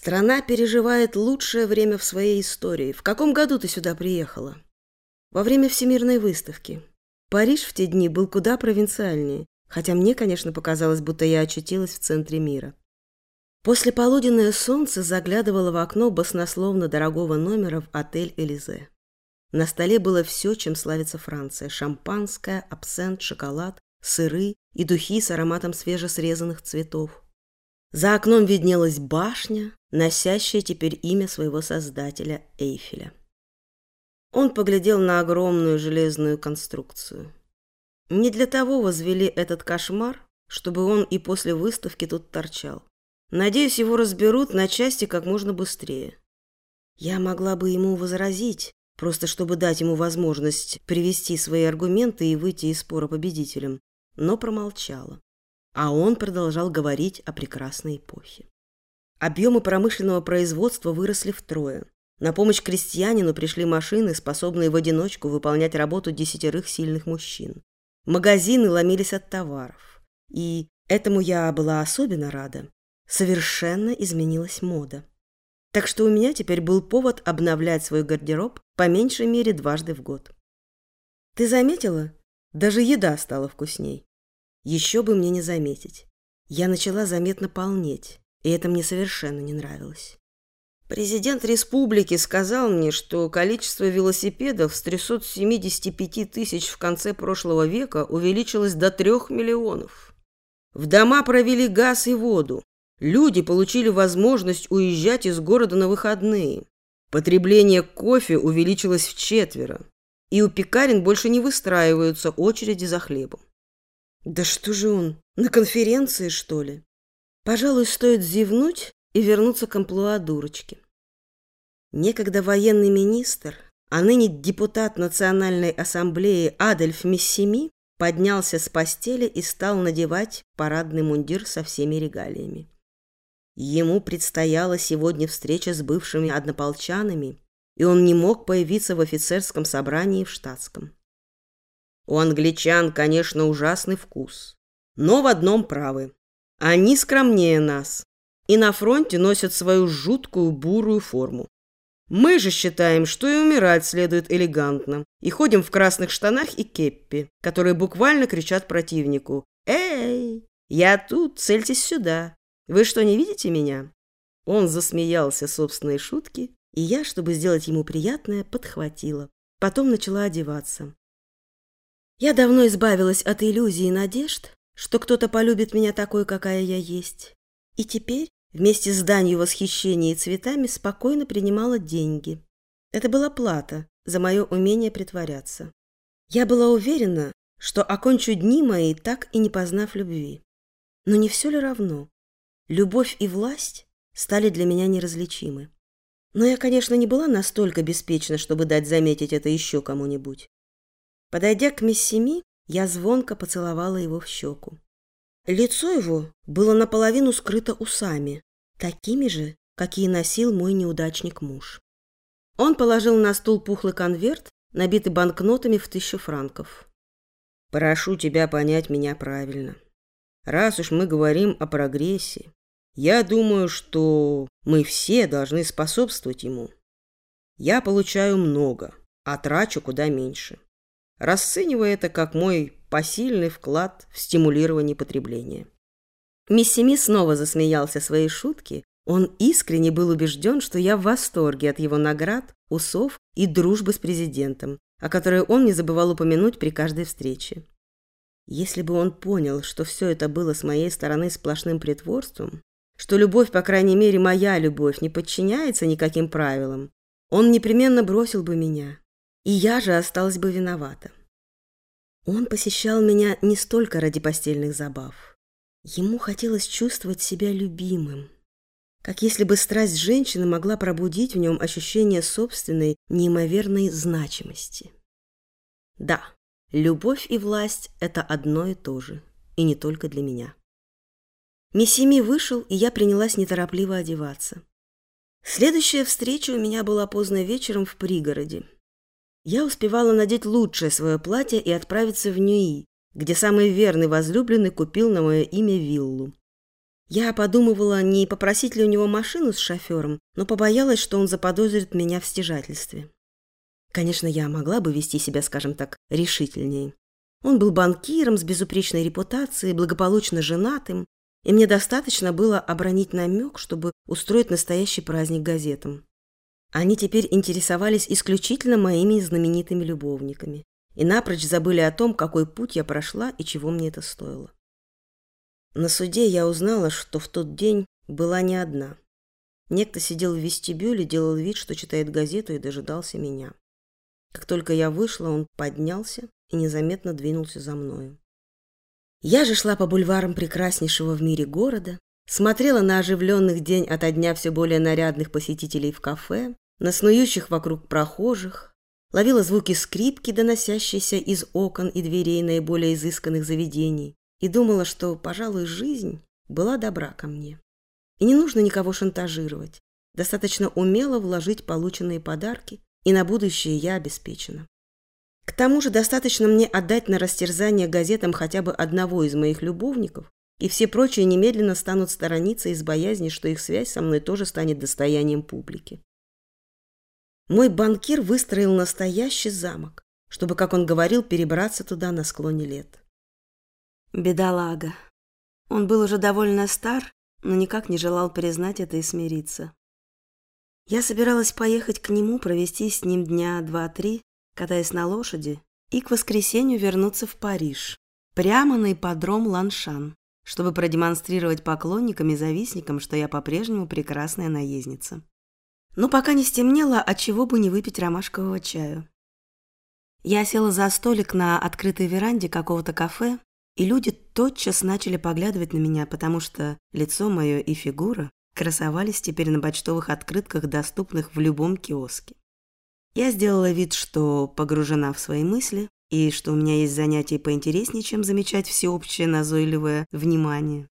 Страна переживает лучшее время в своей истории. В каком году ты сюда приехала? Во время Всемирной выставки. Париж в те дни был куда провинциальнее, хотя мне, конечно, показалось, будто я очутилась в центре мира. После полуденное солнце заглядывало в окно баснословно дорогого номера в отель «Элизе». На столе было все, чем славится Франция. Шампанское, абсент, шоколад, сыры и духи с ароматом свежесрезанных цветов. За окном виднелась башня, носящая теперь имя своего создателя Эйфеля. Он поглядел на огромную железную конструкцию. Не для того возвели этот кошмар, чтобы он и после выставки тут торчал. Надеюсь, его разберут на части как можно быстрее. Я могла бы ему возразить, просто чтобы дать ему возможность привести свои аргументы и выйти из спора победителем, но промолчала. А он продолжал говорить о прекрасной эпохе. Объемы промышленного производства выросли втрое. На помощь крестьянину пришли машины, способные в одиночку выполнять работу десятерых сильных мужчин. Магазины ломились от товаров. И этому я была особенно рада. Совершенно изменилась мода. Так что у меня теперь был повод обновлять свой гардероб по меньшей мере дважды в год. Ты заметила? Даже еда стала вкусней. Еще бы мне не заметить. Я начала заметно полнеть, и это мне совершенно не нравилось. Президент республики сказал мне, что количество велосипедов с 375 тысяч в конце прошлого века увеличилось до 3 миллионов. В дома провели газ и воду. Люди получили возможность уезжать из города на выходные. Потребление кофе увеличилось в четверо. И у пекарен больше не выстраиваются очереди за хлебом. Да что же он, на конференции, что ли? Пожалуй, стоит зевнуть и вернуться к амплуа дурочки. Некогда военный министр, а ныне депутат Национальной ассамблеи Адольф Миссими поднялся с постели и стал надевать парадный мундир со всеми регалиями. Ему предстояла сегодня встреча с бывшими однополчанами, и он не мог появиться в офицерском собрании в штатском. У англичан, конечно, ужасный вкус. Но в одном правы. Они скромнее нас. И на фронте носят свою жуткую бурую форму. Мы же считаем, что и умирать следует элегантно. И ходим в красных штанах и кеппи, которые буквально кричат противнику. «Эй, я тут, цельтесь сюда. Вы что, не видите меня?» Он засмеялся собственной шутки, и я, чтобы сделать ему приятное, подхватила. Потом начала одеваться. Я давно избавилась от иллюзий и надежд, что кто-то полюбит меня такой, какая я есть. И теперь, вместе с данью восхищения и цветами, спокойно принимала деньги. Это была плата за мое умение притворяться. Я была уверена, что окончу дни мои, так и не познав любви. Но не все ли равно? Любовь и власть стали для меня неразличимы. Но я, конечно, не была настолько беспечна, чтобы дать заметить это еще кому-нибудь. Подойдя к Мессими, я звонко поцеловала его в щеку. Лицо его было наполовину скрыто усами, такими же, какие носил мой неудачник муж. Он положил на стул пухлый конверт, набитый банкнотами в тысячу франков. «Прошу тебя понять меня правильно. Раз уж мы говорим о прогрессе, я думаю, что мы все должны способствовать ему. Я получаю много, а трачу куда меньше расценивая это как мой посильный вклад в стимулирование потребления. Миссими снова засмеялся своей шутки. Он искренне был убежден, что я в восторге от его наград, усов и дружбы с президентом, о которой он не забывал упомянуть при каждой встрече. Если бы он понял, что все это было с моей стороны сплошным притворством, что любовь, по крайней мере, моя любовь, не подчиняется никаким правилам, он непременно бросил бы меня, и я же осталась бы виновата. Он посещал меня не столько ради постельных забав. Ему хотелось чувствовать себя любимым. Как если бы страсть женщины могла пробудить в нем ощущение собственной неимоверной значимости. Да, любовь и власть – это одно и то же, и не только для меня. Миссими вышел, и я принялась неторопливо одеваться. Следующая встреча у меня была поздно вечером в пригороде. Я успевала надеть лучшее свое платье и отправиться в Ньюи, где самый верный возлюбленный купил на мое имя виллу. Я подумывала, не попросить ли у него машину с шофером, но побоялась, что он заподозрит меня в стяжательстве. Конечно, я могла бы вести себя, скажем так, решительнее. Он был банкиром с безупречной репутацией, благополучно женатым, и мне достаточно было обронить намек, чтобы устроить настоящий праздник газетам. Они теперь интересовались исключительно моими знаменитыми любовниками и напрочь забыли о том, какой путь я прошла и чего мне это стоило. На суде я узнала, что в тот день была не одна. Некто сидел в вестибюле, делал вид, что читает газету и дожидался меня. Как только я вышла, он поднялся и незаметно двинулся за мною. Я же шла по бульварам прекраснейшего в мире города, смотрела на оживленных день ото дня все более нарядных посетителей в кафе, на снующих вокруг прохожих, ловила звуки скрипки, доносящиеся из окон и дверей наиболее изысканных заведений, и думала, что, пожалуй, жизнь была добра ко мне. И не нужно никого шантажировать. Достаточно умело вложить полученные подарки, и на будущее я обеспечена. К тому же достаточно мне отдать на растерзание газетам хотя бы одного из моих любовников, и все прочие немедленно станут сторониться из боязни, что их связь со мной тоже станет достоянием публики. Мой банкир выстроил настоящий замок, чтобы, как он говорил, перебраться туда на склоне лет. Бедолага. Он был уже довольно стар, но никак не желал признать это и смириться. Я собиралась поехать к нему, провести с ним дня два-три, катаясь на лошади, и к воскресенью вернуться в Париж, прямо на ипподром Ланшан, чтобы продемонстрировать поклонникам и завистникам, что я по-прежнему прекрасная наездница. Но пока не стемнело, отчего бы не выпить ромашкового чаю. Я села за столик на открытой веранде какого-то кафе и люди тотчас начали поглядывать на меня, потому что лицо мое и фигура красовались теперь на почтовых открытках, доступных в любом киоске. Я сделала вид, что погружена в свои мысли, и что у меня есть занятия поинтереснее, чем замечать всеобщее назойливое внимание.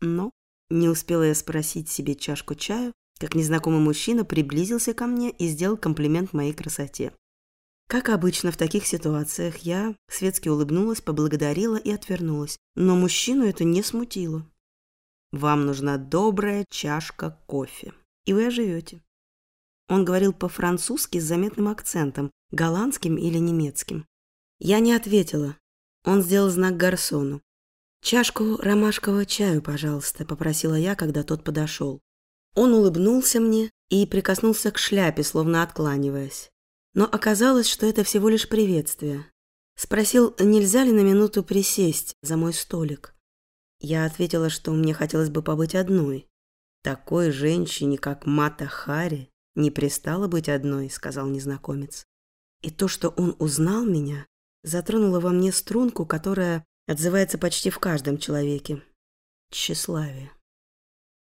Но не успела я спросить себе чашку чаю, как незнакомый мужчина приблизился ко мне и сделал комплимент моей красоте. Как обычно в таких ситуациях, я светски улыбнулась, поблагодарила и отвернулась. Но мужчину это не смутило. «Вам нужна добрая чашка кофе, и вы оживете». Он говорил по-французски с заметным акцентом, голландским или немецким. Я не ответила. Он сделал знак гарсону. «Чашку ромашкового чаю, пожалуйста», — попросила я, когда тот подошел. Он улыбнулся мне и прикоснулся к шляпе, словно откланиваясь. Но оказалось, что это всего лишь приветствие. Спросил, нельзя ли на минуту присесть за мой столик. Я ответила, что мне хотелось бы побыть одной. Такой женщине, как Мата Хари, не пристало быть одной, сказал незнакомец. И то, что он узнал меня, затронуло во мне струнку, которая отзывается почти в каждом человеке. Тщеславие.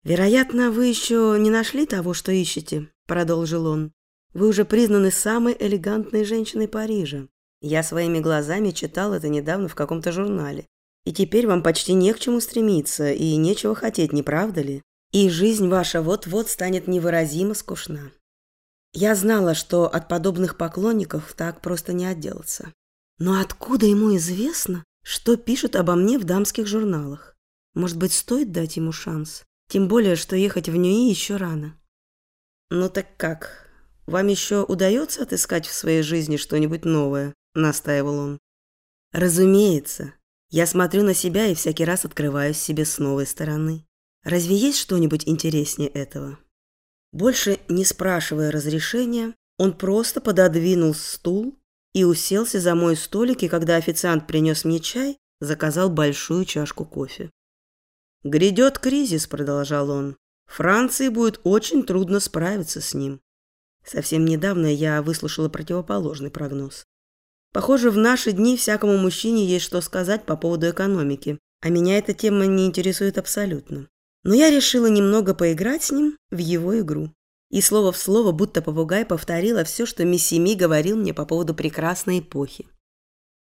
«Вероятно, вы еще не нашли того, что ищете», — продолжил он. Вы уже признаны самой элегантной женщиной Парижа. Я своими глазами читал это недавно в каком-то журнале. И теперь вам почти не к чему стремиться и нечего хотеть, не правда ли? И жизнь ваша вот-вот станет невыразимо скучна. Я знала, что от подобных поклонников так просто не отделаться. Но откуда ему известно, что пишут обо мне в дамских журналах? Может быть, стоит дать ему шанс? Тем более, что ехать в Ньюи еще рано. Ну так как, «Вам еще удается отыскать в своей жизни что-нибудь новое?» – настаивал он. «Разумеется. Я смотрю на себя и всякий раз открываюсь себе с новой стороны. Разве есть что-нибудь интереснее этого?» Больше не спрашивая разрешения, он просто пододвинул стул и уселся за мой столик, и когда официант принес мне чай, заказал большую чашку кофе. «Грядет кризис», – продолжал он. «Франции будет очень трудно справиться с ним. Совсем недавно я выслушала противоположный прогноз. Похоже, в наши дни всякому мужчине есть что сказать по поводу экономики, а меня эта тема не интересует абсолютно. Но я решила немного поиграть с ним в его игру. И слово в слово, будто попугай, повторила все, что Миссими говорил мне по поводу прекрасной эпохи.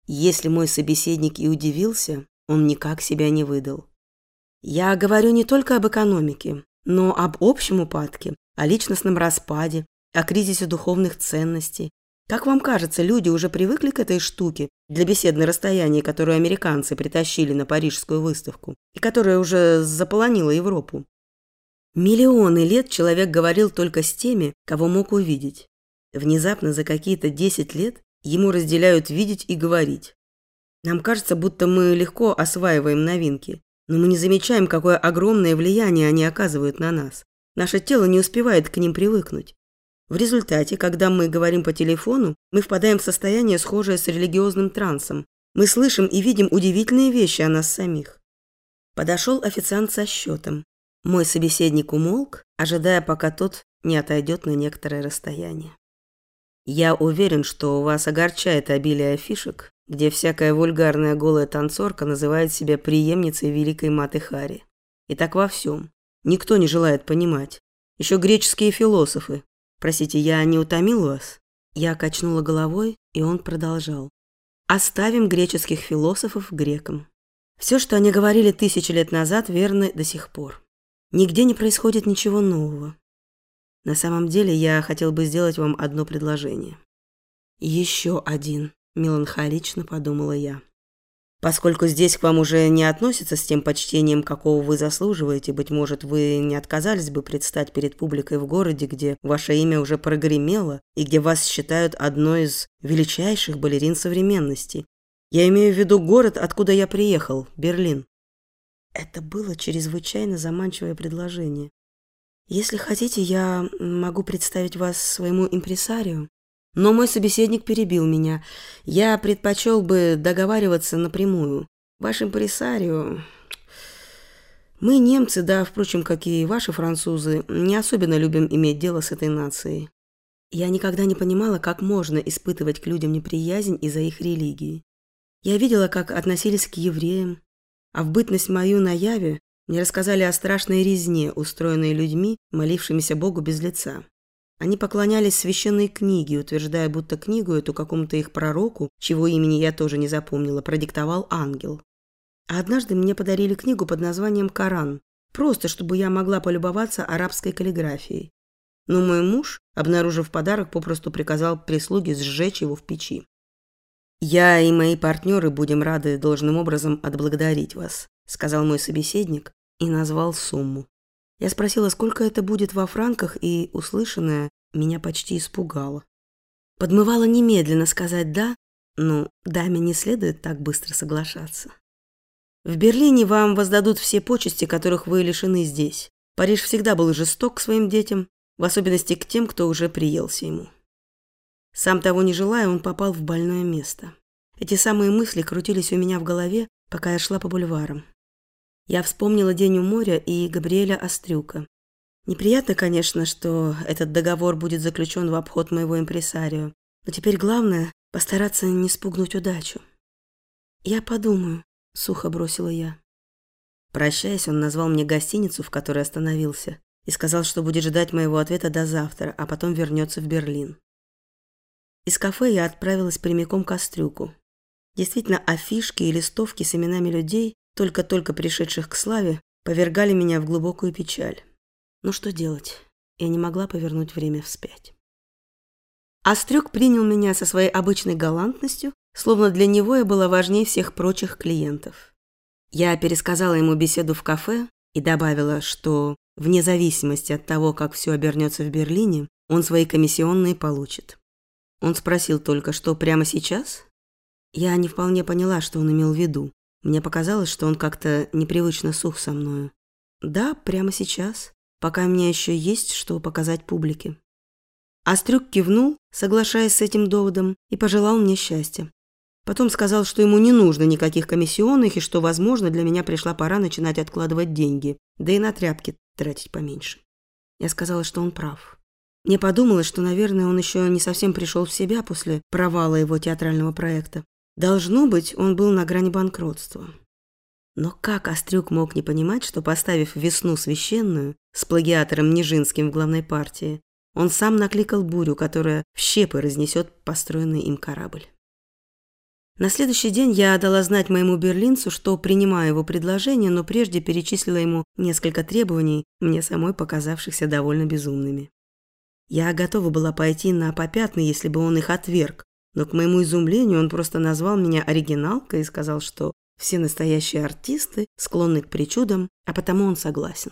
Если мой собеседник и удивился, он никак себя не выдал. Я говорю не только об экономике, но об общем упадке, о личностном распаде, о кризисе духовных ценностей, Как вам кажется, люди уже привыкли к этой штуке для бесед на расстоянии, которую американцы притащили на парижскую выставку и которая уже заполонила Европу? Миллионы лет человек говорил только с теми, кого мог увидеть. Внезапно за какие-то 10 лет ему разделяют видеть и говорить. Нам кажется, будто мы легко осваиваем новинки, но мы не замечаем, какое огромное влияние они оказывают на нас. Наше тело не успевает к ним привыкнуть. В результате, когда мы говорим по телефону, мы впадаем в состояние, схожее с религиозным трансом. Мы слышим и видим удивительные вещи о нас самих. Подошел официант со счетом. Мой собеседник умолк, ожидая, пока тот не отойдет на некоторое расстояние. Я уверен, что вас огорчает обилие афишек, где всякая вульгарная голая танцорка называет себя преемницей великой Маты Хари. И так во всем. Никто не желает понимать. Еще греческие философы, Простите, я не утомил вас?» Я качнула головой, и он продолжал. «Оставим греческих философов грекам. Все, что они говорили тысячи лет назад, верно до сих пор. Нигде не происходит ничего нового. На самом деле, я хотел бы сделать вам одно предложение». «Еще один», – меланхолично подумала я. Поскольку здесь к вам уже не относятся с тем почтением, какого вы заслуживаете, быть может, вы не отказались бы предстать перед публикой в городе, где ваше имя уже прогремело и где вас считают одной из величайших балерин современности. Я имею в виду город, откуда я приехал, Берлин. Это было чрезвычайно заманчивое предложение. Если хотите, я могу представить вас своему импресарио. Но мой собеседник перебил меня. Я предпочел бы договариваться напрямую. Ваш импресарио... Мы, немцы, да, впрочем, как и ваши французы, не особенно любим иметь дело с этой нацией. Я никогда не понимала, как можно испытывать к людям неприязнь из-за их религии. Я видела, как относились к евреям, а в бытность мою на Яве мне рассказали о страшной резне, устроенной людьми, молившимися Богу без лица. Они поклонялись священной книге, утверждая, будто книгу эту какому-то их пророку, чего имени я тоже не запомнила, продиктовал ангел. А однажды мне подарили книгу под названием «Коран», просто чтобы я могла полюбоваться арабской каллиграфией. Но мой муж, обнаружив подарок, попросту приказал прислуге сжечь его в печи. «Я и мои партнеры будем рады должным образом отблагодарить вас», сказал мой собеседник и назвал сумму. Я спросила, сколько это будет во франках, и услышанное меня почти испугало. Подмывала немедленно сказать «да», но даме не следует так быстро соглашаться. В Берлине вам воздадут все почести, которых вы лишены здесь. Париж всегда был жесток к своим детям, в особенности к тем, кто уже приелся ему. Сам того не желая, он попал в больное место. Эти самые мысли крутились у меня в голове, пока я шла по бульварам. Я вспомнила день у моря и Габриэля Острюка. Неприятно, конечно, что этот договор будет заключен в обход моего импресарио, но теперь главное – постараться не спугнуть удачу. «Я подумаю», – сухо бросила я. Прощаясь, он назвал мне гостиницу, в которой остановился, и сказал, что будет ждать моего ответа до завтра, а потом вернется в Берлин. Из кафе я отправилась прямиком к Острюку. Действительно, афишки и листовки с именами людей только-только пришедших к славе, повергали меня в глубокую печаль. Ну что делать? Я не могла повернуть время вспять. Острюк принял меня со своей обычной галантностью, словно для него я была важнее всех прочих клиентов. Я пересказала ему беседу в кафе и добавила, что вне зависимости от того, как все обернется в Берлине, он свои комиссионные получит. Он спросил только, что прямо сейчас? Я не вполне поняла, что он имел в виду, мне показалось, что он как-то непривычно сух со мною. Да, прямо сейчас, пока у меня еще есть что показать публике. Острюк кивнул, соглашаясь с этим доводом, и пожелал мне счастья. Потом сказал, что ему не нужно никаких комиссионных и что, возможно, для меня пришла пора начинать откладывать деньги, да и на тряпки тратить поменьше. Я сказала, что он прав. Мне подумалось, что, наверное, он еще не совсем пришел в себя после провала его театрального проекта. Должно быть, он был на грани банкротства. Но как Острюк мог не понимать, что, поставив весну священную с плагиатором Нижинским в главной партии, он сам накликал бурю, которая в щепы разнесет построенный им корабль. На следующий день я отдала знать моему берлинцу, что принимаю его предложение, но прежде перечислила ему несколько требований, мне самой показавшихся довольно безумными. Я готова была пойти на попятный, если бы он их отверг, но к моему изумлению он просто назвал меня оригиналкой и сказал, что все настоящие артисты склонны к причудам, а потому он согласен.